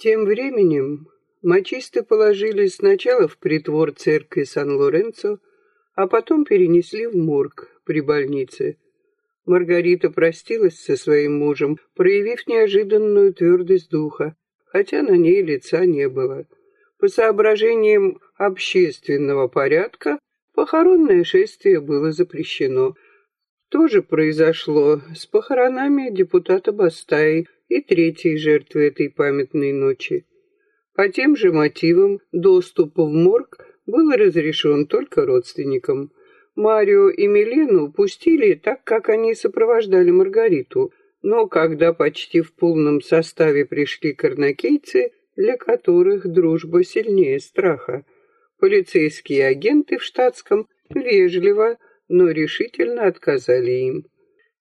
Тем временем мочисты положили сначала в притвор церкви Сан-Лоренцо, а потом перенесли в морг при больнице. Маргарита простилась со своим мужем, проявив неожиданную твердость духа, хотя на ней лица не было. По соображениям общественного порядка похоронное шествие было запрещено. То же произошло с похоронами депутата Бастаи и третьей жертвы этой памятной ночи. По тем же мотивам доступ в морг был разрешен только родственникам. Марио и Милену пустили так, как они сопровождали Маргариту, но когда почти в полном составе пришли карнакейцы, для которых дружба сильнее страха, полицейские агенты в штатском вежливо, но решительно отказали им.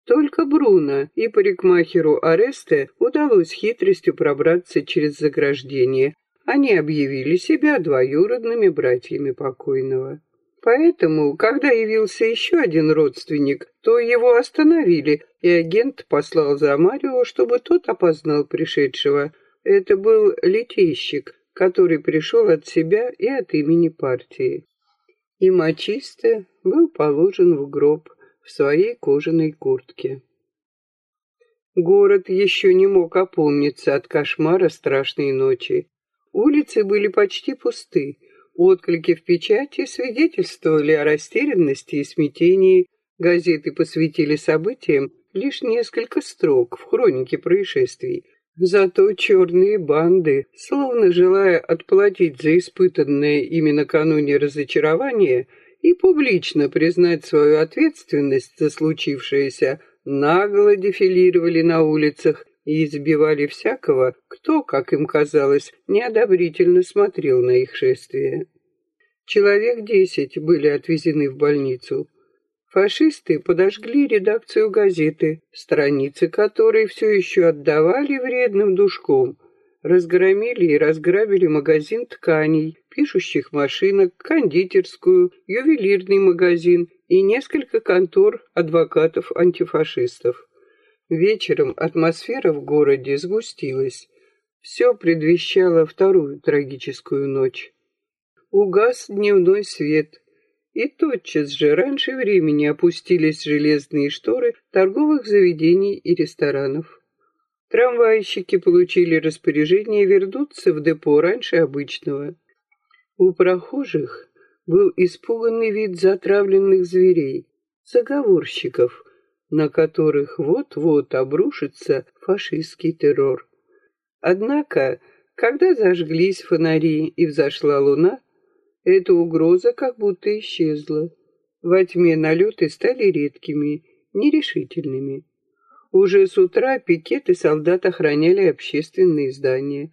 Только Бруно и парикмахеру Аресте удалось хитростью пробраться через заграждение. Они объявили себя двоюродными братьями покойного. Поэтому, когда явился еще один родственник, то его остановили, и агент послал за Марио, чтобы тот опознал пришедшего. Это был литейщик, который пришел от себя и от имени партии. И мочисто был положен в гроб в своей кожаной куртке. Город еще не мог опомниться от кошмара страшной ночи. Улицы были почти пусты, Отклики в печати свидетельствовали о растерянности и смятении. Газеты посвятили событиям лишь несколько строк в хронике происшествий. Зато черные банды, словно желая отплатить за испытанное ими накануне разочарование и публично признать свою ответственность за случившееся, нагло дефилировали на улицах и избивали всякого, кто, как им казалось, неодобрительно смотрел на их шествие. Человек десять были отвезены в больницу. Фашисты подожгли редакцию газеты, страницы которой все еще отдавали вредным душком, разгромили и разграбили магазин тканей, пишущих машинок, кондитерскую, ювелирный магазин и несколько контор адвокатов-антифашистов. Вечером атмосфера в городе сгустилась. Все предвещало вторую трагическую ночь. Угас дневной свет, и тотчас же раньше времени опустились железные шторы торговых заведений и ресторанов. Трамвайщики получили распоряжение вернуться в депо раньше обычного. У прохожих был испуганный вид затравленных зверей, заговорщиков, на которых вот-вот обрушится фашистский террор. Однако, когда зажглись фонари и взошла луна, эта угроза как будто исчезла. Во тьме налеты стали редкими, нерешительными. Уже с утра пикеты солдат охраняли общественные здания,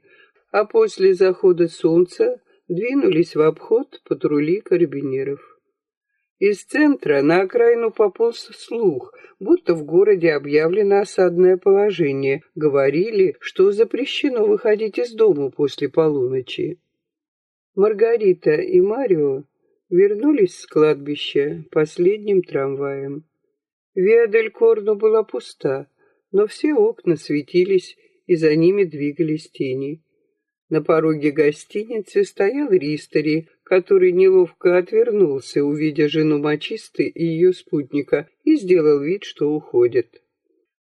а после захода солнца двинулись в обход патрули карабинеров. Из центра на окраину пополз слух, будто в городе объявлено осадное положение. Говорили, что запрещено выходить из дома после полуночи. Маргарита и Марио вернулись с кладбища последним трамваем. Виадель Корно была пуста, но все окна светились, и за ними двигались тени. На пороге гостиницы стоял Ристери, который неловко отвернулся, увидя жену мачисты и ее спутника, и сделал вид, что уходит.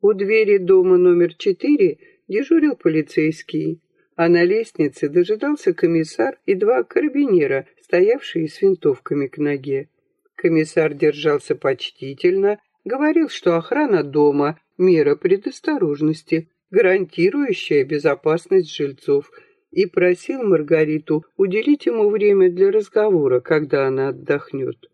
У двери дома номер четыре дежурил полицейский, а на лестнице дожидался комиссар и два карабинера, стоявшие с винтовками к ноге. Комиссар держался почтительно, говорил, что охрана дома — мера предосторожности, гарантирующая безопасность жильцов — и просил Маргариту уделить ему время для разговора, когда она отдохнет.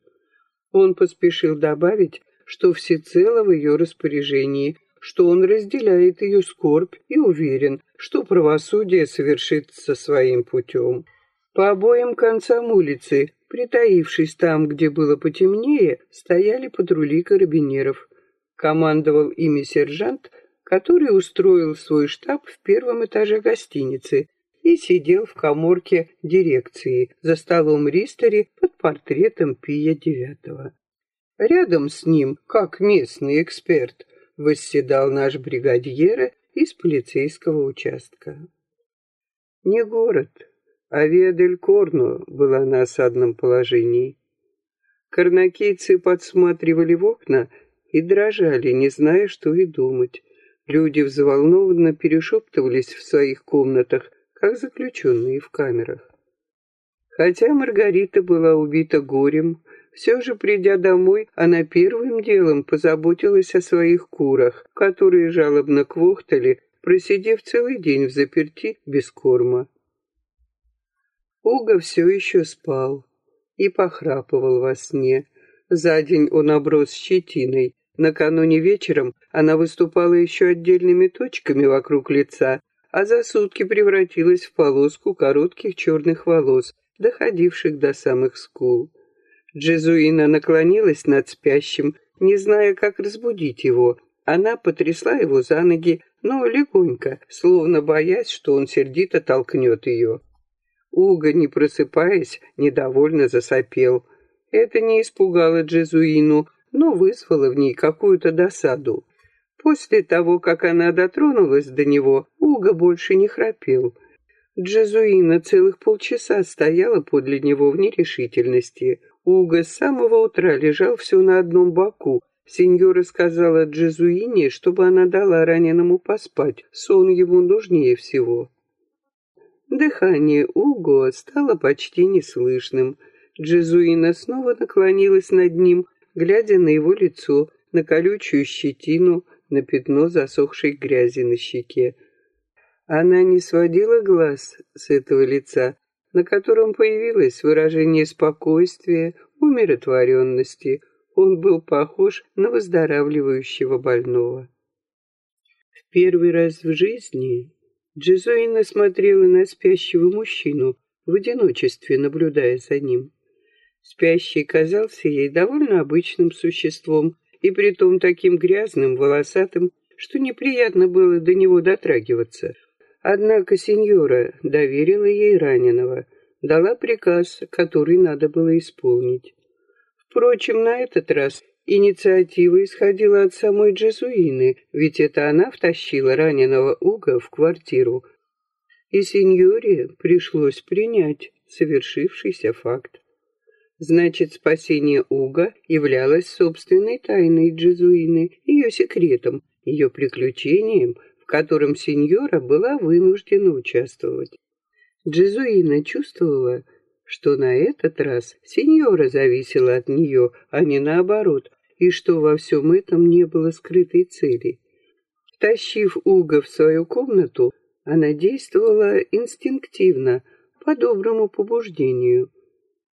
Он поспешил добавить, что всецело в ее распоряжении, что он разделяет ее скорбь и уверен, что правосудие совершится своим путем. По обоим концам улицы, притаившись там, где было потемнее, стояли патрули карабинеров. Командовал ими сержант, который устроил свой штаб в первом этаже гостиницы, и сидел в коморке дирекции за столом Ристери под портретом Пия IX. Рядом с ним, как местный эксперт, восседал наш бригадьер из полицейского участка. Не город, а Виа-дель-Корно была на осадном положении. Карнакийцы подсматривали в окна и дрожали, не зная, что и думать. Люди взволнованно перешептывались в своих комнатах, как заключенные в камерах. Хотя Маргарита была убита горем, все же, придя домой, она первым делом позаботилась о своих курах, которые жалобно квохтали, просидев целый день в заперти без корма. Уга все еще спал и похрапывал во сне. За день он оброс щетиной. Накануне вечером она выступала еще отдельными точками вокруг лица, а за сутки превратилась в полоску коротких черных волос, доходивших до самых скул. Джезуина наклонилась над спящим, не зная, как разбудить его. Она потрясла его за ноги, но легонько, словно боясь, что он сердито толкнет ее. Уго, не просыпаясь, недовольно засопел. Это не испугало Джезуину, но вызвало в ней какую-то досаду. После того, как она дотронулась до него, Уго больше не храпел. Джезуина целых полчаса стояла подле него в нерешительности. Уго с самого утра лежал все на одном боку. Сеньора сказала Джезуине, чтобы она дала раненому поспать, сон ему нужнее всего. Дыхание Уго стало почти неслышным. Джезуина снова наклонилась над ним, глядя на его лицо, на колючую щетину, на пятно засохшей грязи на щеке. Она не сводила глаз с этого лица, на котором появилось выражение спокойствия, умиротворенности. Он был похож на выздоравливающего больного. В первый раз в жизни Джизоина смотрела на спящего мужчину, в одиночестве наблюдая за ним. Спящий казался ей довольно обычным существом, и притом таким грязным, волосатым, что неприятно было до него дотрагиваться. Однако сеньора доверила ей раненого, дала приказ, который надо было исполнить. Впрочем, на этот раз инициатива исходила от самой Джезуины, ведь это она втащила раненого Уга в квартиру. И сеньоре пришлось принять совершившийся факт. Значит, спасение Уга являлось собственной тайной Джезуины, ее секретом, ее приключением — котором сеньора была вынуждена участвовать. Джезуина чувствовала, что на этот раз сеньора зависела от нее, а не наоборот, и что во всем этом не было скрытой цели. Тащив Уга в свою комнату, она действовала инстинктивно, по доброму побуждению.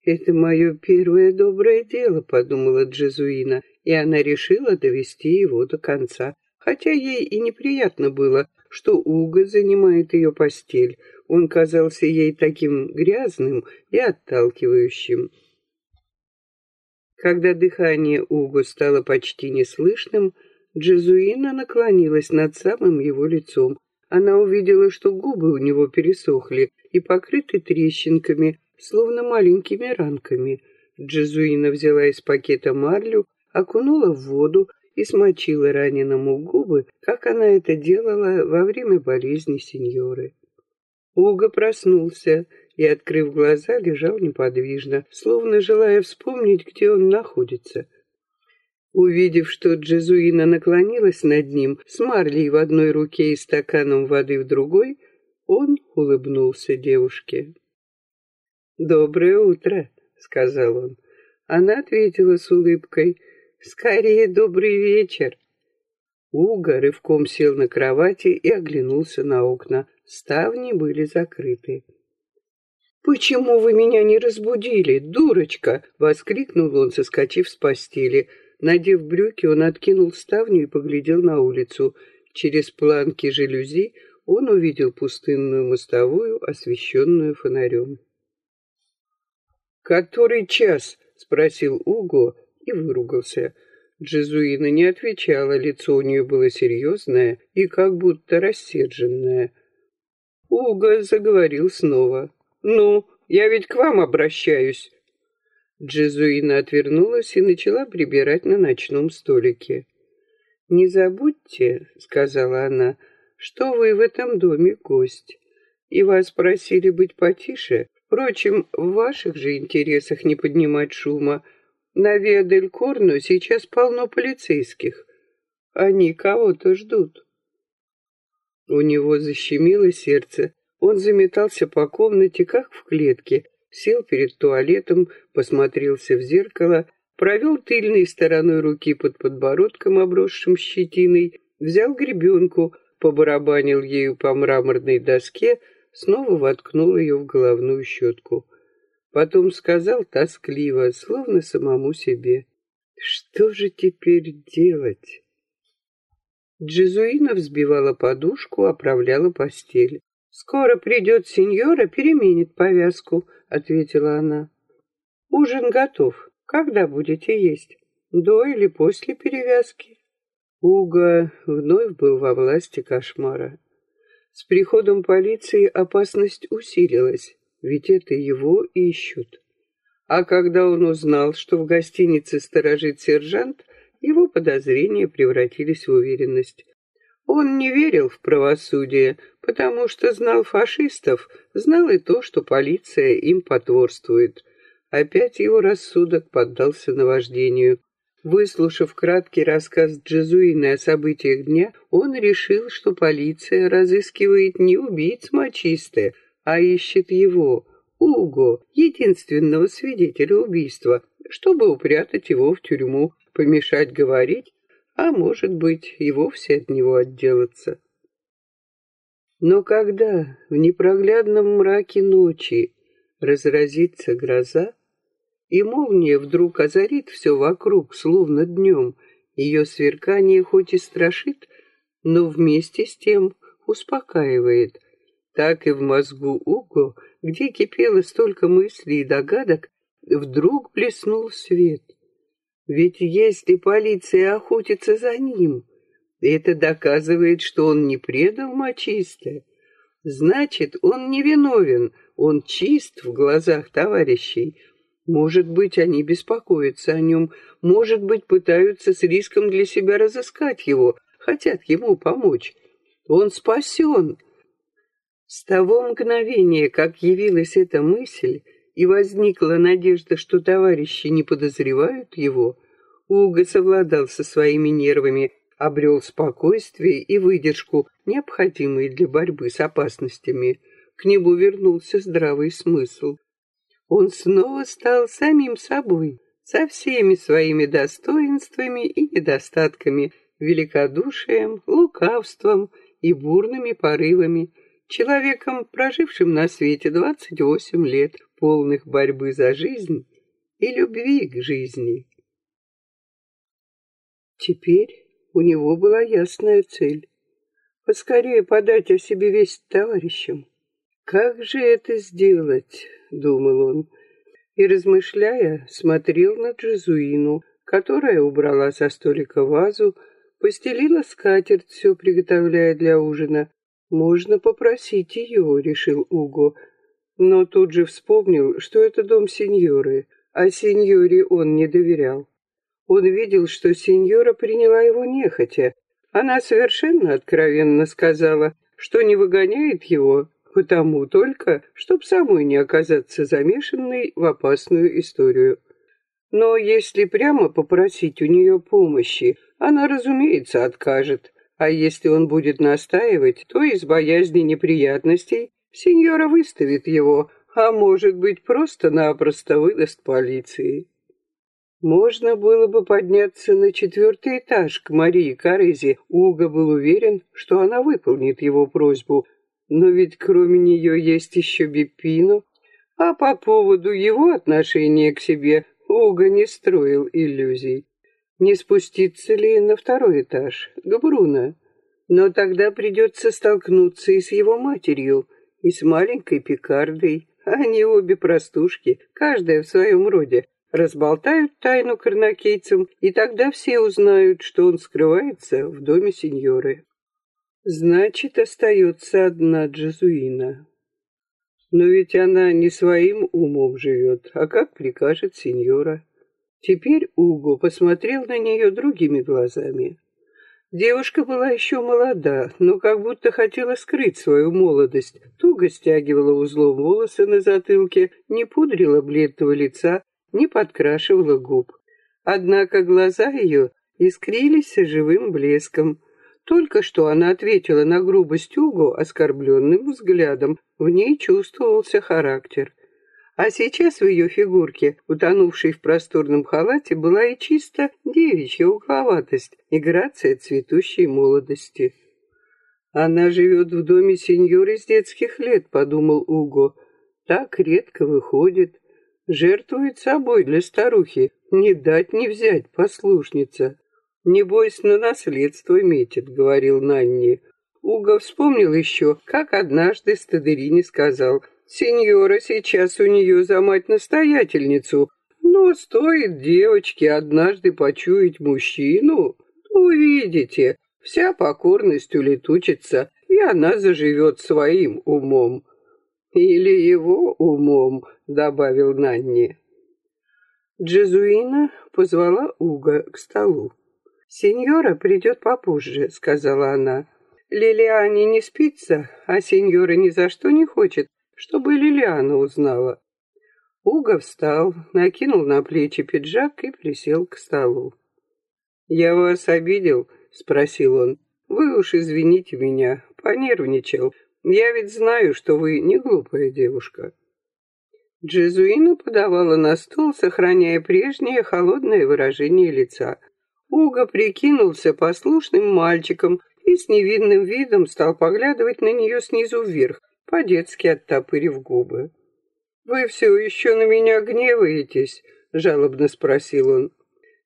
«Это мое первое доброе дело», — подумала Джезуина, и она решила довести его до конца хотя ей и неприятно было, что Уго занимает ее постель. Он казался ей таким грязным и отталкивающим. Когда дыхание Уго стало почти неслышным, Джезуина наклонилась над самым его лицом. Она увидела, что губы у него пересохли и покрыты трещинками, словно маленькими ранками. Джезуина взяла из пакета марлю, окунула в воду и смочила раненому губы, как она это делала во время болезни сеньоры. Уго проснулся и, открыв глаза, лежал неподвижно, словно желая вспомнить, где он находится. Увидев, что Джезуина наклонилась над ним с марлей в одной руке и стаканом воды в другой, он улыбнулся девушке. «Доброе утро», — сказал он. Она ответила с улыбкой — Скорее, добрый вечер. Уга рывком сел на кровати и оглянулся на окна. Ставни были закрыты. «Почему вы меня не разбудили, дурочка?» — воскликнул он, соскочив с постели. Надев брюки, он откинул ставню и поглядел на улицу. Через планки жалюзи он увидел пустынную мостовую, освещенную фонарем. «Который час?» — спросил Уго, и выругался. Джезуина не отвечала, лицо у нее было серьезное и как будто рассерженное. Уго заговорил снова. «Ну, я ведь к вам обращаюсь». Джезуина отвернулась и начала прибирать на ночном столике. «Не забудьте», — сказала она, — «что вы в этом доме гость. И вас просили быть потише. Впрочем, в ваших же интересах не поднимать шума. На Виадель-Корно сейчас полно полицейских. Они кого-то ждут. У него защемило сердце. Он заметался по комнате, как в клетке, сел перед туалетом, посмотрелся в зеркало, провел тыльной стороной руки под подбородком, обросшим щетиной, взял гребенку, побарабанил ею по мраморной доске, снова воткнул ее в головную щетку. Потом сказал тоскливо, словно самому себе, «Что же теперь делать?» Джезуина взбивала подушку, оправляла постель. «Скоро придет сеньора, переменит повязку», — ответила она. «Ужин готов. Когда будете есть? До или после перевязки?» Уго вновь был во власти кошмара. С приходом полиции опасность усилилась, ведь это его ищут. А когда он узнал, что в гостинице сторожит сержант, его подозрения превратились в уверенность. Он не верил в правосудие, потому что знал фашистов, знал и то, что полиция им потворствует. Опять его рассудок поддался наваждению. Выслушав краткий рассказ Джезуины о событиях дня, он решил, что полиция разыскивает не убийц мочисты, а ищет его, Уго, единственного свидетеля убийства, чтобы упрятать его в тюрьму, помешать говорить, а может быть и вовсе от него отделаться. Но когда в непроглядном мраке ночи разразится гроза, и молния вдруг озарит все вокруг, словно днем, ее сверкание хоть и страшит, но вместе с тем успокаивает. Так и в мозгу Уго, где кипело столько мыслей и догадок, вдруг блеснул свет. Ведь если полиция охотится за ним, это доказывает, что он не предал мочисто. Значит, он не виновен, он чист в глазах товарищей. Может быть, они беспокоятся о нем, может быть, пытаются с риском для себя разыскать его, хотят ему помочь. Он спасен. С того мгновения, как явилась эта мысль, и возникла надежда, что товарищи не подозревают его, Уго совладал со своими нервами, обрел спокойствие и выдержку, необходимые для борьбы с опасностями. К нему вернулся здравый смысл. Он снова стал самим собой, со всеми своими достоинствами и недостатками, великодушием, лукавством и бурными порывами, человеком, прожившим на свете 28 лет, полных борьбы за жизнь и любви к жизни. Теперь у него была ясная цель — поскорее подать о себе весть товарищам. «Как же это сделать?» — думал он, и, размышляя, смотрел на Джезуину, которая убрала со столика вазу, постелила скатерть, все приготовляя для ужина. «Можно попросить ее», — решил Уго, но тут же вспомнил, что это дом сеньоры, а сеньоре он не доверял. Он видел, что сеньора приняла его нехотя. Она совершенно откровенно сказала, что не выгоняет его, потому только, чтоб самой не оказаться замешанной в опасную историю. Но если прямо попросить у нее помощи, она, разумеется, откажет. А если он будет настаивать, то из боязни неприятностей сеньора выставит его, а может быть, просто-напросто выдаст полиции. Можно было бы подняться на четвертый этаж к Марии Карезе. Уго был уверен, что она выполнит его просьбу. Но ведь кроме нее есть еще Бипино. А по поводу его отношения к себе Уго не строил иллюзий. Не спуститься ли на второй этаж, к Бруно? Но тогда придется столкнуться и с его матерью, и с маленькой Пикардой. Они обе простушки, каждая в своем роде разболтают тайну карнакейцам, и тогда все узнают, что он скрывается в доме сеньоры. Значит, остается одна Джазуина. Но ведь она не своим умом живет, а как прикажет сеньора. Теперь Уго посмотрел на нее другими глазами. Девушка была еще молода, но как будто хотела скрыть свою молодость. Туго стягивала узлом волосы на затылке, не пудрила бледного лица, не подкрашивала губ. Однако глаза ее искрились живым блеском. Только что она ответила на грубость Угу оскорбленным взглядом. В ней чувствовался характер. А сейчас в ее фигурке, утонувшей в просторном халате, была и чисто девичья угловатость и грация цветущей молодости. «Она живет в доме сеньоры с детских лет», — подумал Уго. «Так редко выходит. Жертвует собой для старухи. Не дать не взять, послушница». «Небось, на наследство метит», — говорил Нанни. Уго вспомнил еще, как однажды Стадерини сказал — Сеньора сейчас у нее за мать-настоятельницу, но стоит девочке однажды почуять мужчину, увидите, вся покорность улетучится, и она заживет своим умом. Или его умом, добавил Нанни. Джезуина позвала Уга к столу. «Сеньора придет попозже», — сказала она. «Лилиане не спится, а сеньора ни за что не хочет, чтобы Лилиана узнала. Уго встал, накинул на плечи пиджак и присел к столу. «Я вас обидел?» — спросил он. «Вы уж извините меня, понервничал. Я ведь знаю, что вы не глупая девушка». Джезуина подавала на стол, сохраняя прежнее холодное выражение лица. Уго прикинулся послушным мальчиком и с невинным видом стал поглядывать на нее снизу вверх, по-детски оттопырив губы. «Вы все еще на меня гневаетесь?» — жалобно спросил он.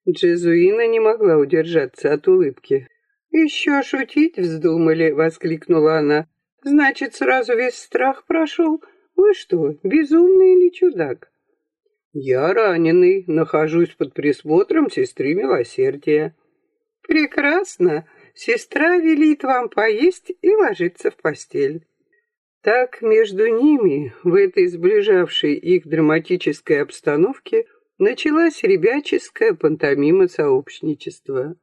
Джезуина не могла удержаться от улыбки. «Еще шутить вздумали?» — воскликнула она. «Значит, сразу весь страх прошел? Вы что, безумный или чудак?» «Я раненый, нахожусь под присмотром сестры Милосердия». «Прекрасно. Сестра велит вам поесть и ложиться в постель». Так между ними, в этой сближавшей их драматической обстановке, началась ребяческая пантомима сообщничества.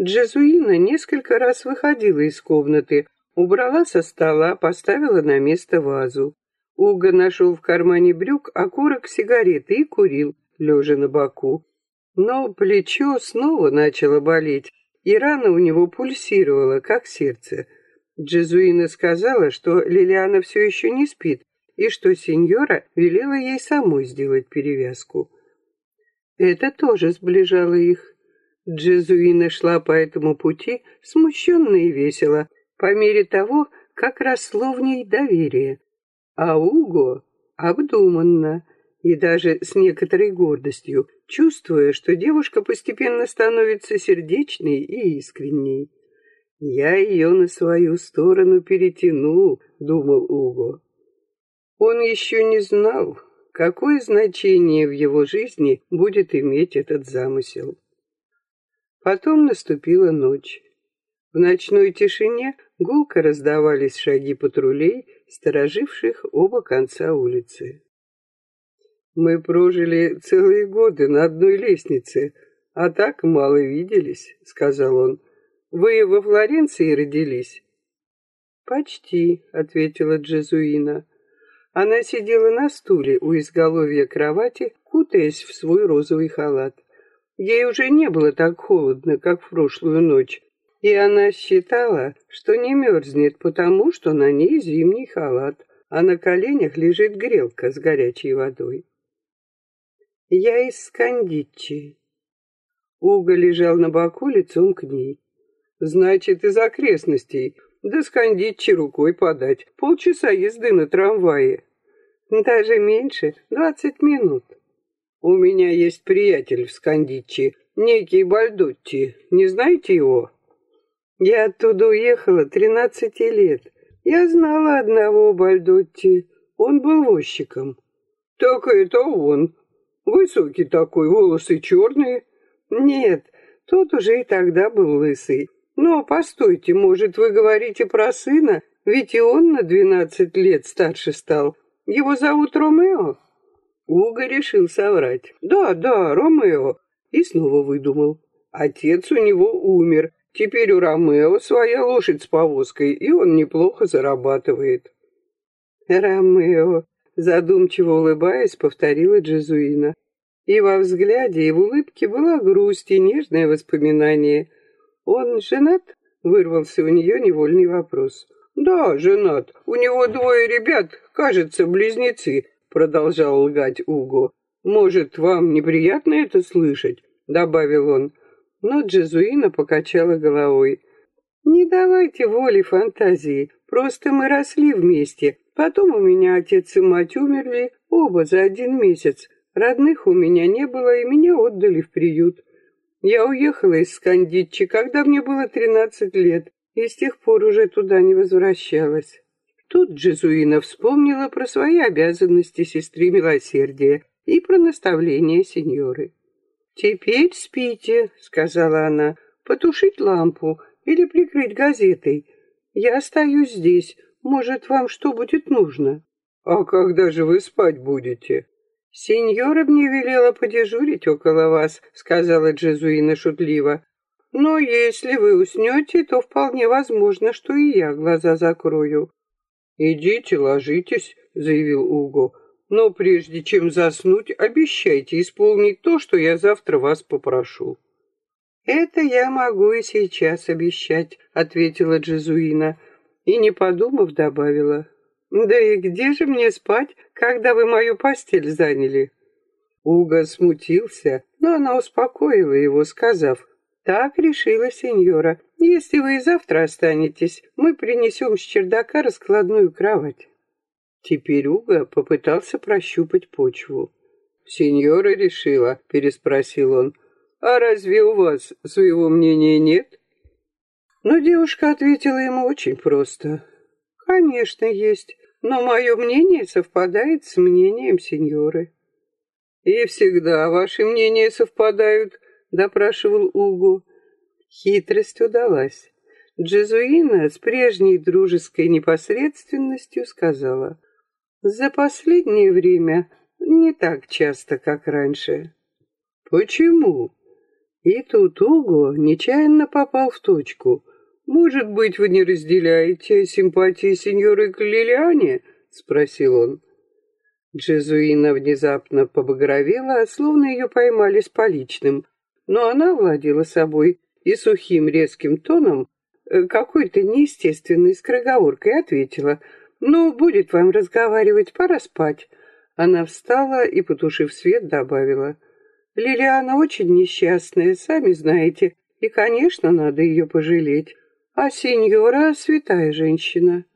Джезуина несколько раз выходила из комнаты, убрала со стола, поставила на место вазу. Уга нашел в кармане брюк окурок сигареты и курил, лежа на боку. Но плечо снова начало болеть, и рана у него пульсировала, как сердце. Джезуина сказала, что Лилиана все еще не спит, и что сеньора велела ей самой сделать перевязку. Это тоже сближало их. Джезуина шла по этому пути смущенно и весело, по мере того, как росло в ней доверие. А Уго обдуманно и даже с некоторой гордостью, чувствуя, что девушка постепенно становится сердечной и искренней. «Я ее на свою сторону перетяну», — думал Уго. Он еще не знал, какое значение в его жизни будет иметь этот замысел. Потом наступила ночь. В ночной тишине гулко раздавались шаги патрулей, стороживших оба конца улицы. «Мы прожили целые годы на одной лестнице, а так мало виделись», — сказал он. Вы во Флоренции родились? Почти, ответила Джезуина. Она сидела на стуле у изголовья кровати, кутаясь в свой розовый халат. Ей уже не было так холодно, как в прошлую ночь, и она считала, что не мерзнет, потому что на ней зимний халат, а на коленях лежит грелка с горячей водой. «Я из Скандичи». Уга лежал на боку лицом к ней. Значит, из окрестностей. Да скандичи рукой подать. Полчаса езды на трамвае. Даже меньше, двадцать минут. У меня есть приятель в Скандичи, некий Бальдотти. Не знаете его? Я оттуда уехала тринадцати лет. Я знала одного Бальдотти. Он был возчиком. Так это он. Высокий такой, волосы черные. Нет, тот уже и тогда был лысый. Но постойте, может, вы говорите про сына? Ведь и он на двенадцать лет старше стал. Его зовут Ромео?» Уго решил соврать. «Да, да, Ромео». И снова выдумал. Отец у него умер. Теперь у Ромео своя лошадь с повозкой, и он неплохо зарабатывает. Ромео, задумчиво улыбаясь, повторила Джезуина. И во взгляде, и в улыбке была грусть и нежное воспоминание. «Он женат?» — вырвался у нее невольный вопрос. «Да, женат. У него двое ребят, кажется, близнецы», — продолжал лгать Уго. «Может, вам неприятно это слышать?» — добавил он. Но Джезуина покачала головой. «Не давайте воли фантазии. Просто мы росли вместе. Потом у меня отец и мать умерли, оба за один месяц. Родных у меня не было, и меня отдали в приют. Я уехала из Скандитчи, когда мне было тринадцать лет, и с тех пор уже туда не возвращалась. Тут Джезуина вспомнила про свои обязанности сестры милосердия и про наставление сеньоры. «Теперь спите», — сказала она, — «потушить лампу или прикрыть газетой. Я остаюсь здесь. Может, вам что будет нужно?» «А когда же вы спать будете?» «Сеньора мне велела подежурить около вас», — сказала Джезуина шутливо. «Но если вы уснете, то вполне возможно, что и я глаза закрою». «Идите, ложитесь», — заявил Уго. «Но прежде чем заснуть, обещайте исполнить то, что я завтра вас попрошу». «Это я могу и сейчас обещать», — ответила Джезуина. И, не подумав, добавила. Да и где же мне спать, когда вы мою постель заняли? Уго смутился, но она успокоила его, сказав, «Так решила сеньора. Если вы и завтра останетесь, мы принесем с чердака раскладную кровать». Теперь Уго попытался прощупать почву. «Сеньора решила?» — переспросил он. «А разве у вас своего мнения нет?» Но девушка ответила ему очень просто. Конечно, есть, но мое мнение совпадает с мнением сеньоры. И всегда ваши мнения совпадают, допрашивал Угу. Хитрость удалась. Джезуина с прежней дружеской непосредственностью сказала, «За последнее время не так часто, как раньше». «Почему?» И тут Уго нечаянно попал в точку. «Может быть, вы не разделяете симпатии сеньоры к Лилиане?» — спросил он. Джезуина внезапно побагровела, словно ее поймали с поличным, но она владела собой и сухим резким тоном, э, какой-то неестественной скороговоркой ответила, «Ну, будет вам разговаривать, пора спать». Она встала и, потушив свет, добавила, «Лилиана очень несчастная, сами знаете, и, конечно, надо ее пожалеть. А сеньора — святая женщина.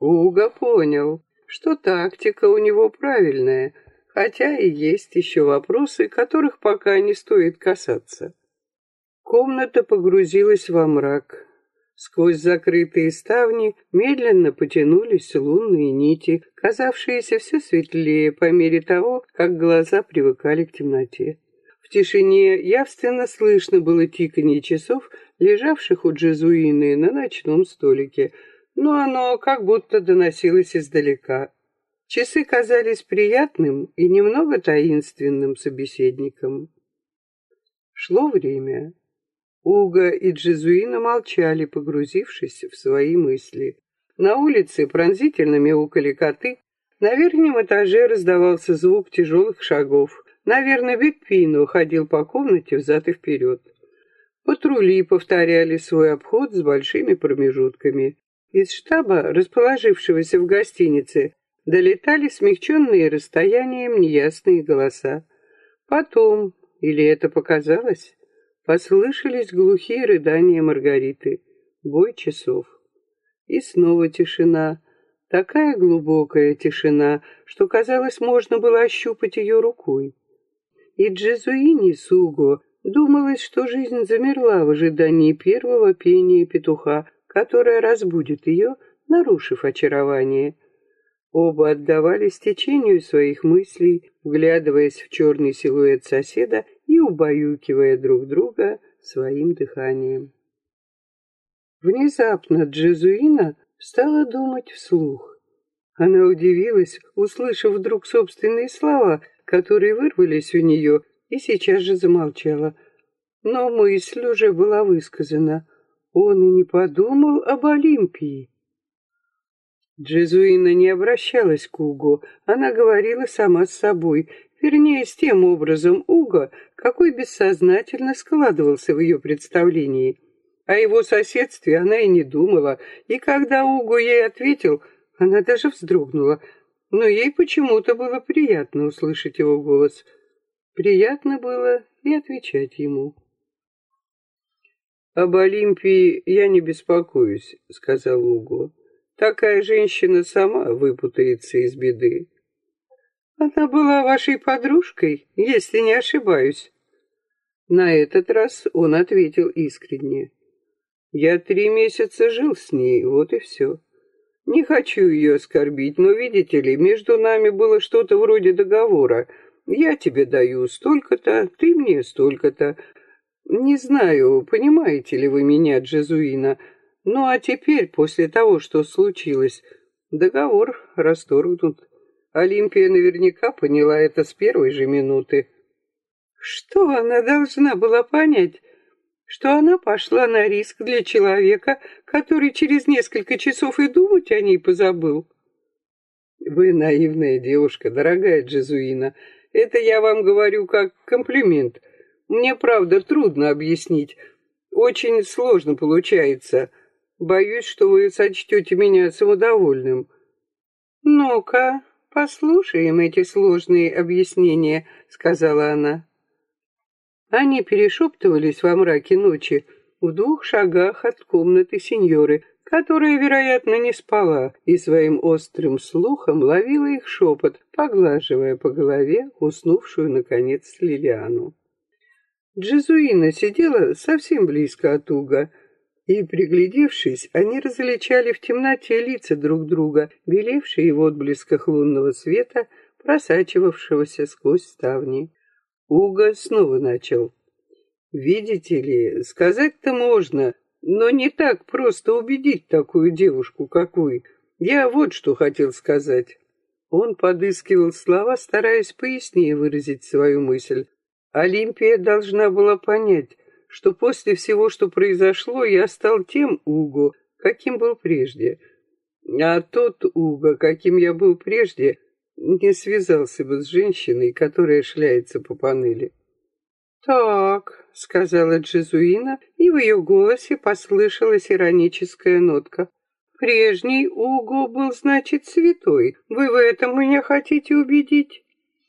Уга понял, что тактика у него правильная, хотя и есть еще вопросы, которых пока не стоит касаться. Комната погрузилась во мрак. Сквозь закрытые ставни медленно потянулись лунные нити, казавшиеся все светлее по мере того, как глаза привыкали к темноте. В тишине явственно слышно было тиканье часов, лежавших у Джезуины на ночном столике, но оно как будто доносилось издалека. Часы казались приятным и немного таинственным собеседником. Шло время. Уга и Джезуина молчали, погрузившись в свои мысли. На улице пронзительно мяукали коты, на верхнем этаже раздавался звук тяжелых шагов. Наверное, Беппино ходил по комнате взад и вперед. Патрули повторяли свой обход с большими промежутками. Из штаба, расположившегося в гостинице, долетали смягченные расстоянием неясные голоса. Потом, или это показалось, послышались глухие рыдания Маргариты, бой часов. И снова тишина, такая глубокая тишина, что, казалось, можно было ощупать ее рукой и Джезуини Суго думалось, что жизнь замерла в ожидании первого пения петуха, которое разбудит ее, нарушив очарование. Оба отдавались течению своих мыслей, вглядываясь в черный силуэт соседа и убаюкивая друг друга своим дыханием. Внезапно Джезуина стала думать вслух. Она удивилась, услышав вдруг собственные слова, которые вырвались у нее, и сейчас же замолчала. Но мысль уже была высказана. Он и не подумал об Олимпии. Джезуина не обращалась к Уго, она говорила сама с собой, вернее, с тем образом Уго, какой бессознательно складывался в ее представлении. О его соседстве она и не думала, и когда Уго ей ответил, она даже вздрогнула, но ей почему-то было приятно услышать его голос. Приятно было и отвечать ему. «Об Олимпии я не беспокоюсь», — сказал Уго. Такая женщина сама выпутается из беды. Она была вашей подружкой, если не ошибаюсь. На этот раз он ответил искренне. Я три месяца жил с ней, вот и все. Не хочу ее оскорбить, но, видите ли, между нами было что-то вроде договора. Я тебе даю столько-то, ты мне столько-то. Не знаю, понимаете ли вы меня, Джезуина, ну а теперь, после того, что случилось, договор расторгнут. Олимпия наверняка поняла это с первой же минуты. Что она должна была понять? Что она пошла на риск для человека, который через несколько часов и думать о ней позабыл? Вы наивная девушка, дорогая Джезуина. Это я вам говорю как комплимент. Мне, правда, трудно объяснить. Очень сложно получается. — Боюсь, что вы сочтете меня самодовольным. Ну-ка, послушаем эти сложные объяснения, сказала она. Они перешептывались во мраке ночи в двух шагах от комнаты сеньоры, которая, вероятно, не спала и своим острым слухом ловила их шепот, поглаживая по голове уснувшую, наконец, Лилиану. Джезуина сидела совсем близко от уга, и, приглядевшись, они различали в темноте лица друг друга, белевшие в отблесках лунного света, просачивавшегося сквозь ставни. Уга снова начал. «Видите ли, сказать-то можно, но не так просто убедить такую девушку, как вы. Я вот что хотел сказать». Он подыскивал слова, стараясь пояснее выразить свою мысль. Олимпия должна была понять, что после всего, что произошло, я стал тем Уго, каким был прежде. А тот Уго, каким я был прежде, не связался бы с женщиной, которая шляется по панели. «Так», — сказала Джезуина, и в ее голосе послышалась ироническая нотка. «Прежний Уго был, значит, святой. Вы в этом меня хотите убедить?»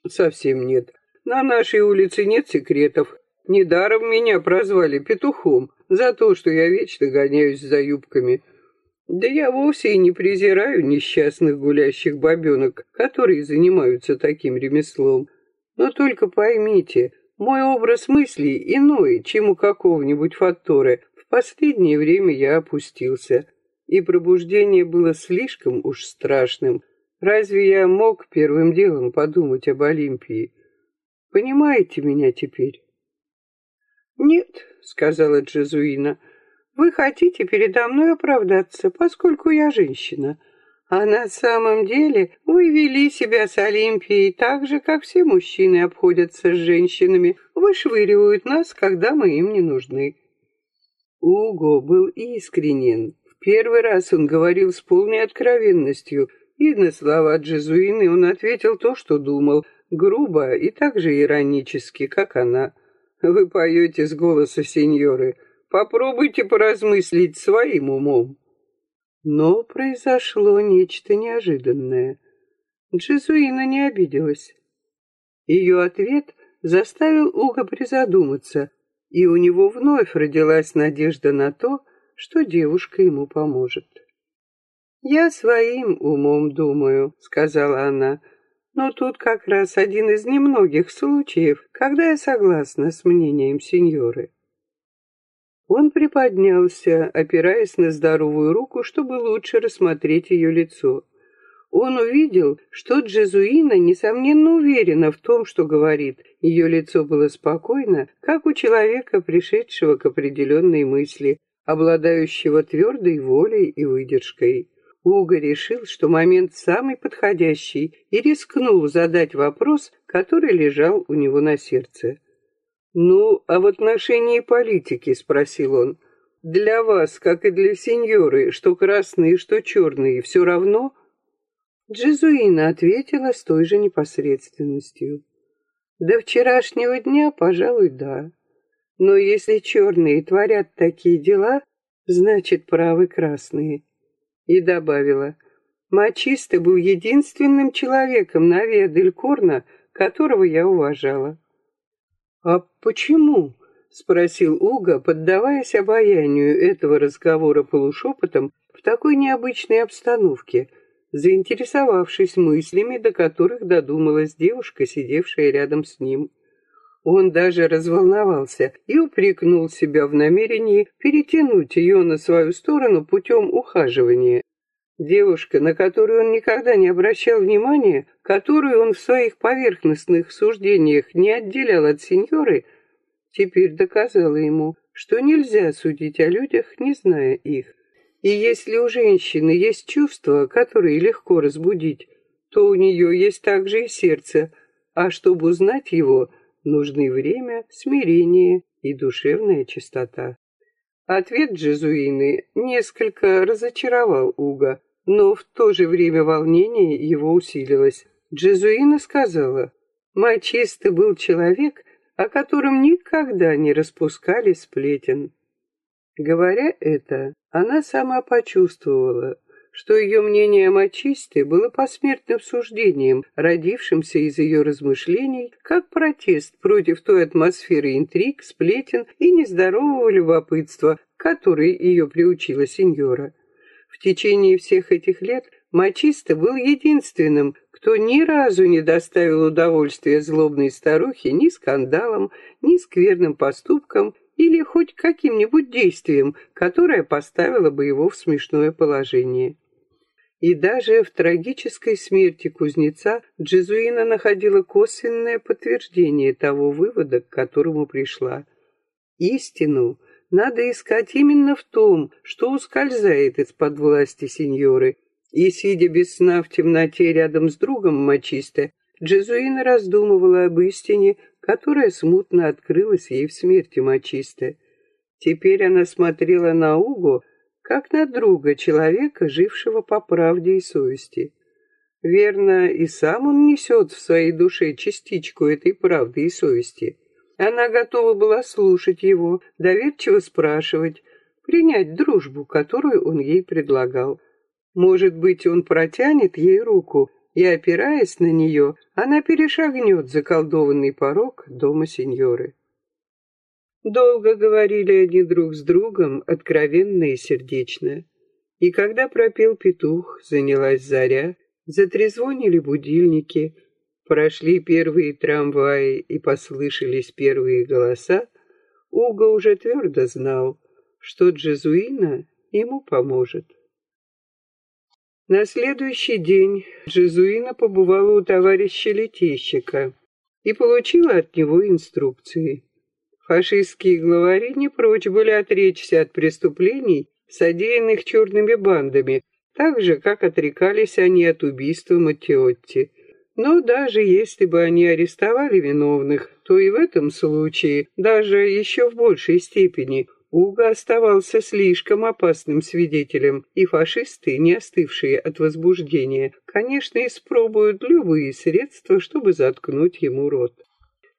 «Совсем нет. На нашей улице нет секретов. Недаром меня прозвали петухом за то, что я вечно гоняюсь за юбками. Да я вовсе и не презираю несчастных гулящих бабенок, которые занимаются таким ремеслом. Но только поймите, мой образ мыслей иной, чем у какого-нибудь факторы. В последнее время я опустился, и пробуждение было слишком уж страшным. Разве я мог первым делом подумать об Олимпии? Понимаете меня теперь? «Нет», — сказала Джезуина, — «вы хотите передо мной оправдаться, поскольку я женщина. А на самом деле вы вели себя с Олимпией так же, как все мужчины обходятся с женщинами, вышвыривают нас, когда мы им не нужны». Уго был искренен. В первый раз он говорил с полной откровенностью, и на слова Джезуины он ответил то, что думал, грубо и так же иронически, как она. Вы поете с голоса сеньоры. Попробуйте поразмыслить своим умом. Но произошло нечто неожиданное. Джезуина не обиделась. Ее ответ заставил Уга призадуматься, и у него вновь родилась надежда на то, что девушка ему поможет. «Я своим умом думаю», — сказала она, — но тут как раз один из немногих случаев, когда я согласна с мнением сеньоры. Он приподнялся, опираясь на здоровую руку, чтобы лучше рассмотреть ее лицо. Он увидел, что Джезуина, несомненно, уверена в том, что говорит. Ее лицо было спокойно, как у человека, пришедшего к определенной мысли, обладающего твердой волей и выдержкой. Уго решил, что момент самый подходящий, и рискнул задать вопрос, который лежал у него на сердце. «Ну, а в отношении политики?» — спросил он. «Для вас, как и для сеньоры, что красные, что черные, все равно?» Джезуина ответила с той же непосредственностью. «До вчерашнего дня, пожалуй, да. Но если черные творят такие дела, значит, правы красные». И добавила, «Мачисто был единственным человеком на Виа-дель-Корно, которого я уважала». «А почему?» — спросил Уга, поддаваясь обаянию этого разговора полушепотом в такой необычной обстановке, заинтересовавшись мыслями, до которых додумалась девушка, сидевшая рядом с ним. Он даже разволновался и упрекнул себя в намерении перетянуть ее на свою сторону путем ухаживания. Девушка, на которую он никогда не обращал внимания, которую он в своих поверхностных суждениях не отделял от сеньоры, теперь доказала ему, что нельзя судить о людях, не зная их. И если у женщины есть чувства, которые легко разбудить, то у нее есть также и сердце, а чтобы узнать его, нужны время, смирение и душевная чистота. Ответ Джезуины несколько разочаровал Уга, но в то же время волнение его усилилось. Джезуина сказала, «Мачисто был человек, о котором никогда не распускали сплетен». Говоря это, она сама почувствовала, что ее мнение о Мачисте было посмертным суждением, родившимся из ее размышлений, как протест против той атмосферы интриг, сплетен и нездорового любопытства, которой ее приучила сеньора. В течение всех этих лет Мачисто был единственным, кто ни разу не доставил удовольствия злобной старухе ни скандалом, ни скверным поступком или хоть каким-нибудь действием, которое поставило бы его в смешное положение. И даже в трагической смерти кузнеца Джезуина находила косвенное подтверждение того вывода, к которому пришла. Истину надо искать именно в том, что ускользает из-под власти сеньоры. И, сидя без сна в темноте рядом с другом Мачисте, Джезуина раздумывала об истине, которая смутно открылась ей в смерти Мачисте. Теперь она смотрела на Уго, как на друга человека, жившего по правде и совести. Верно, и сам он несет в своей душе частичку этой правды и совести. Она готова была слушать его, доверчиво спрашивать, принять дружбу, которую он ей предлагал. Может быть, он протянет ей руку, и, опираясь на нее, она перешагнет заколдованный порог дома сеньоры. Долго говорили они друг с другом, откровенно и сердечно. И когда пропел петух, занялась заря, затрезвонили будильники — Прошли первые трамваи и послышались первые голоса, Уго уже твердо знал, что Джезуина ему поможет. На следующий день Джезуина побывала у товарища летейщика и получила от него инструкции. Фашистские главари не прочь были отречься от преступлений, содеянных черными бандами, так же, как отрекались они от убийства Матиотти. Но даже если бы они арестовали виновных, то и в этом случае, даже еще в большей степени, Уга оставался слишком опасным свидетелем, и фашисты, не остывшие от возбуждения, конечно, испробуют любые средства, чтобы заткнуть ему рот.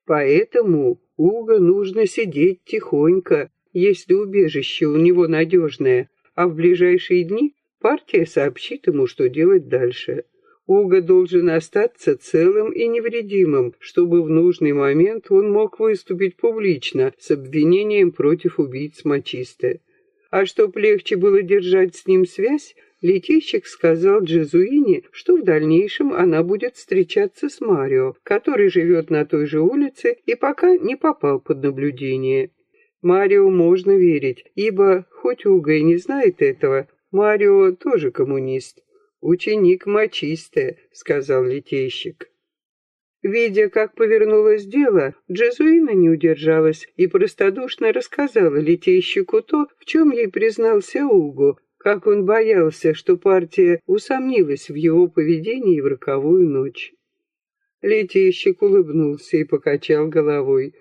Поэтому Уга нужно сидеть тихонько, если убежище у него надежное, а в ближайшие дни партия сообщит ему, что делать дальше. Уго должен остаться целым и невредимым, чтобы в нужный момент он мог выступить публично с обвинением против убийц Мачисте. А чтоб легче было держать с ним связь, летейщик сказал Джезуине, что в дальнейшем она будет встречаться с Марио, который живет на той же улице и пока не попал под наблюдение. Марио можно верить, ибо, хоть Уго и не знает этого, Марио тоже коммунист. «Ученик мочистая», — сказал летейщик. Видя, как повернулось дело, Джезуина не удержалась и простодушно рассказала летейщику то, в чем ей признался Уго, как он боялся, что партия усомнилась в его поведении в роковую ночь. Летейщик улыбнулся и покачал головой.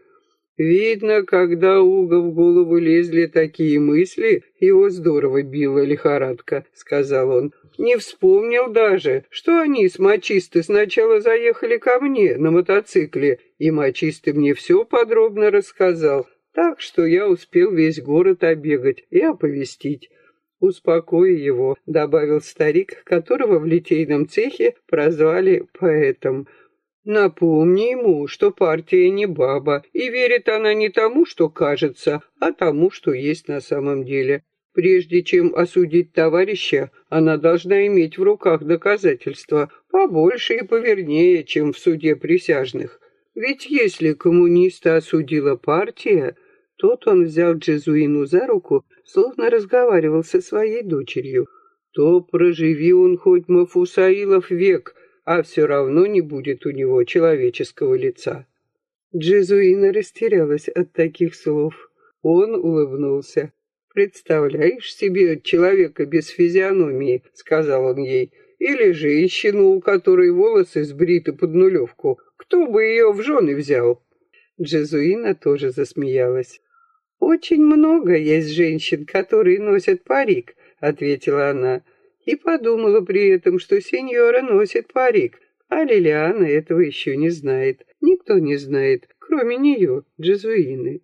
Видно, когда Уга в голову лезли такие мысли, его здорово била лихорадка, сказал он. Не вспомнил даже, что они с мочисты сначала заехали ко мне на мотоцикле, и мочисты мне все подробно рассказал, так что я успел весь город обегать и оповестить. «Успокой его», — добавил старик, которого в литейном цехе прозвали поэтом. Напомни ему, что партия не баба, и верит она не тому, что кажется, а тому, что есть на самом деле. Прежде чем осудить товарища, она должна иметь в руках доказательства побольше и повернее, чем в суде присяжных. Ведь если коммуниста осудила партия, тот он взял Джезуину за руку, словно разговаривал со своей дочерью, то проживи он хоть Мафусаилов век — а все равно не будет у него человеческого лица. Джезуина растерялась от таких слов. Он улыбнулся. «Представляешь себе человека без физиономии», — сказал он ей, «или женщину, у которой волосы сбриты под нулевку. Кто бы ее в жены взял?» Джезуина тоже засмеялась. «Очень много есть женщин, которые носят парик», — ответила она и подумала при этом, что сеньора носит парик, а Лилиана этого еще не знает. Никто не знает, кроме нее, Джезуины.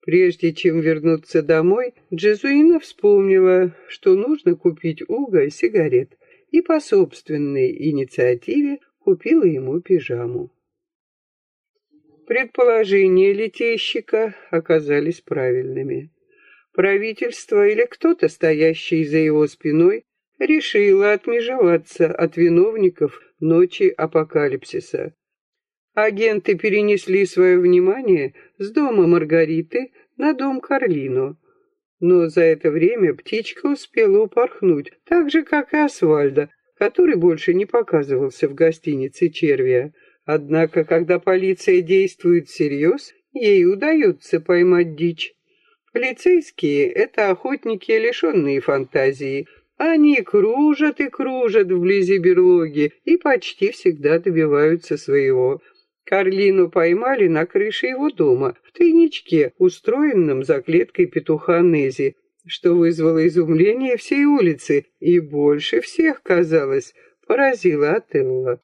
Прежде чем вернуться домой, Джезуина вспомнила, что нужно купить Уга сигарет, и по собственной инициативе купила ему пижаму. Предположения летейщика оказались правильными. Правительство или кто-то, стоящий за его спиной, решила отмежеваться от виновников ночи апокалипсиса. Агенты перенесли свое внимание с дома Маргариты на дом Карлино. Но за это время птичка успела упорхнуть, так же, как и Асвальда, который больше не показывался в гостинице Червия. Однако, когда полиция действует всерьез, ей удается поймать дичь. Полицейские — это охотники, лишенные фантазии — они кружат и кружат вблизи берлоги и почти всегда добиваются своего. Карлину поймали на крыше его дома, в тайничке, устроенном за клеткой петуха Нези, что вызвало изумление всей улицы и больше всех, казалось, поразило Отелло.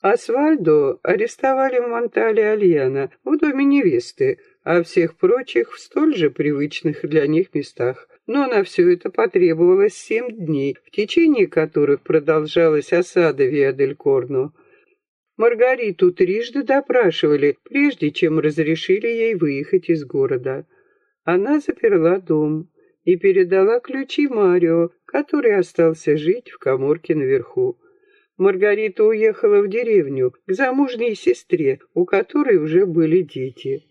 Асвальдо арестовали в Монтале Альяна, в доме невесты, а всех прочих в столь же привычных для них местах но на все это потребовалось семь дней, в течение которых продолжалась осада Виаделькорно. Маргариту трижды допрашивали, прежде чем разрешили ей выехать из города. Она заперла дом и передала ключи Марио, который остался жить в коморке наверху. Маргарита уехала в деревню к замужней сестре, у которой уже были дети.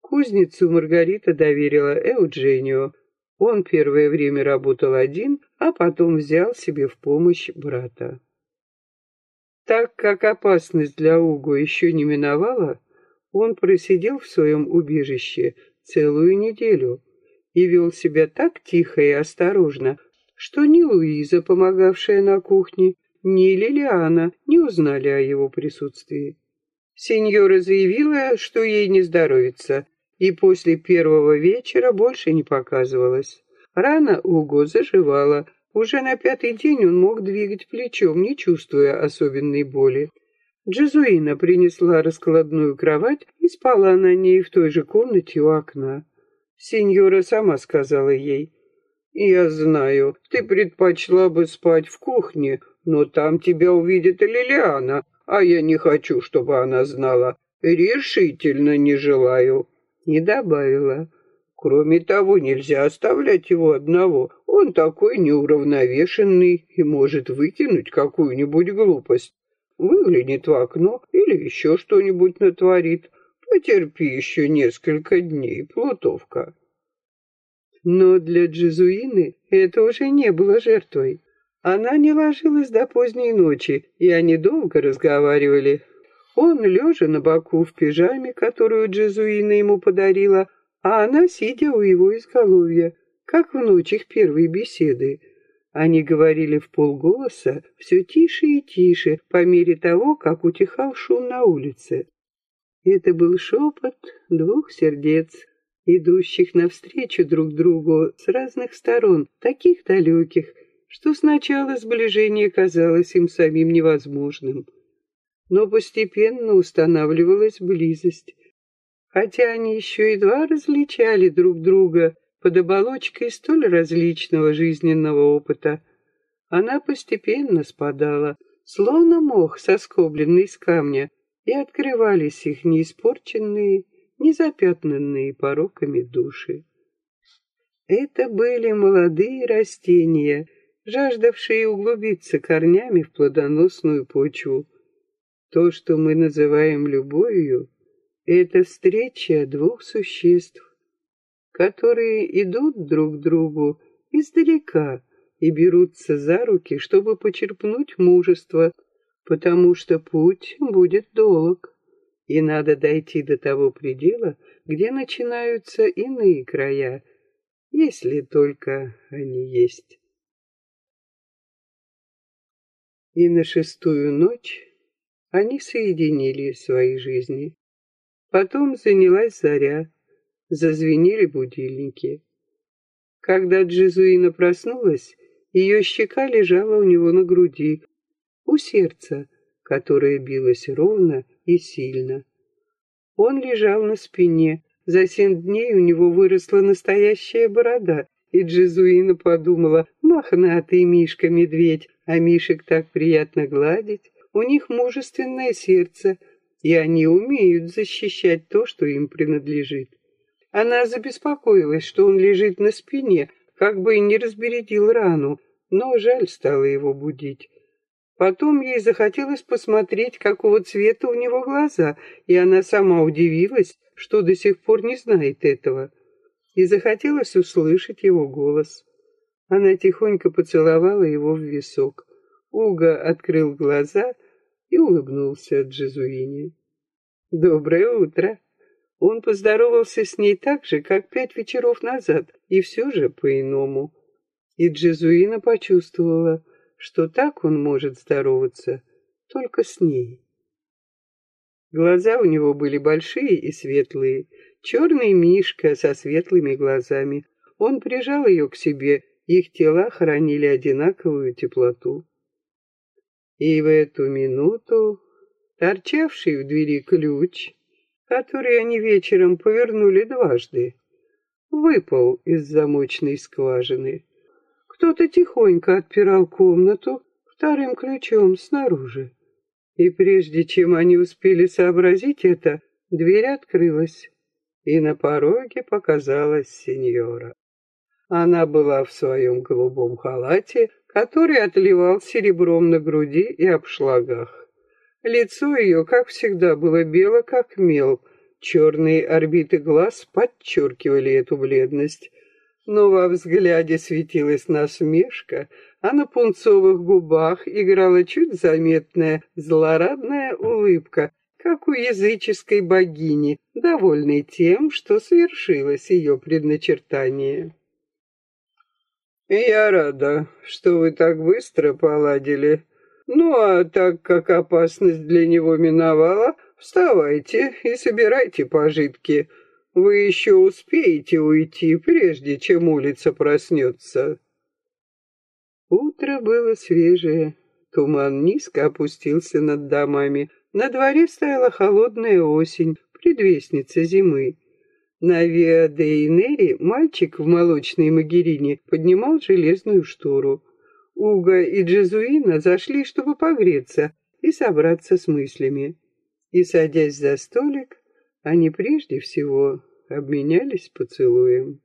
Кузницу Маргарита доверила Эудженио, он первое время работал один, а потом взял себе в помощь брата. Так как опасность для Уго еще не миновала, он просидел в своем убежище целую неделю и вел себя так тихо и осторожно, что ни Луиза, помогавшая на кухне, ни Лилиана не узнали о его присутствии. Сеньора заявила, что ей не здоровится, и после первого вечера больше не показывалась. Рана Уго заживала. Уже на пятый день он мог двигать плечом, не чувствуя особенной боли. Джезуина принесла раскладную кровать и спала на ней в той же комнате у окна. Сеньора сама сказала ей, «Я знаю, ты предпочла бы спать в кухне, но там тебя увидит Лилиана, а я не хочу, чтобы она знала. Решительно не желаю» не добавила. Кроме того, нельзя оставлять его одного. Он такой неуравновешенный и может выкинуть какую-нибудь глупость. Выглянет в окно или еще что-нибудь натворит. Потерпи еще несколько дней, плутовка. Но для Джезуины это уже не было жертвой. Она не ложилась до поздней ночи, и они долго разговаривали, он, лежа на боку в пижаме, которую Джезуина ему подарила, а она, сидя у его изголовья, как в ночь их первой беседы. Они говорили в полголоса, все тише и тише, по мере того, как утихал шум на улице. Это был шепот двух сердец, идущих навстречу друг другу с разных сторон, таких далеких, что сначала сближение казалось им самим невозможным. Но постепенно устанавливалась близость. Хотя они еще едва различали друг друга под оболочкой столь различного жизненного опыта, она постепенно спадала, словно мох, соскобленный из камня, и открывались их неиспорченные, незапятнанные пороками души. Это были молодые растения, жаждавшие углубиться корнями в плодоносную почву. То, что мы называем любовью, это встреча двух существ, которые идут друг к другу издалека и берутся за руки, чтобы почерпнуть мужество, потому что путь будет долг и надо дойти до того предела, где начинаются иные края, если только они есть. И на шестую ночь они соединили свои жизни. Потом занялась заря, зазвенели будильники. Когда Джезуина проснулась, ее щека лежала у него на груди, у сердца, которое билось ровно и сильно. Он лежал на спине. За семь дней у него выросла настоящая борода, и Джезуина подумала, мохнатый Мишка-медведь, а Мишек так приятно гладить. У них мужественное сердце, и они умеют защищать то, что им принадлежит. Она забеспокоилась, что он лежит на спине, как бы и не разбередил рану, но жаль стало его будить. Потом ей захотелось посмотреть, какого цвета у него глаза, и она сама удивилась, что до сих пор не знает этого. И захотелось услышать его голос. Она тихонько поцеловала его в висок. Уга открыл глаза и улыбнулся Джезуине. «Доброе утро!» Он поздоровался с ней так же, как пять вечеров назад, и все же по-иному. И Джезуина почувствовала, что так он может здороваться только с ней. Глаза у него были большие и светлые, черный мишка со светлыми глазами. Он прижал ее к себе, их тела хранили одинаковую теплоту. И в эту минуту торчавший в двери ключ, который они вечером повернули дважды, выпал из замочной скважины. Кто-то тихонько отпирал комнату вторым ключом снаружи. И прежде чем они успели сообразить это, дверь открылась, и на пороге показалась сеньора. Она была в своем голубом халате, который отливал серебром на груди и обшлагах. Лицо ее, как всегда, было бело, как мел. Черные орбиты глаз подчеркивали эту бледность но во взгляде светилась насмешка, а на пунцовых губах играла чуть заметная злорадная улыбка, как у языческой богини, довольной тем, что свершилось ее предначертание. «Я рада, что вы так быстро поладили. Ну, а так как опасность для него миновала, вставайте и собирайте пожитки». Вы еще успеете уйти, прежде чем улица проснется. Утро было свежее. Туман низко опустился над домами. На дворе стояла холодная осень, предвестница зимы. На Виа де Инери мальчик в молочной магерине поднимал железную штору. Уга и Джезуина зашли, чтобы погреться и собраться с мыслями. И, садясь за столик, они прежде всего обменялись поцелуем.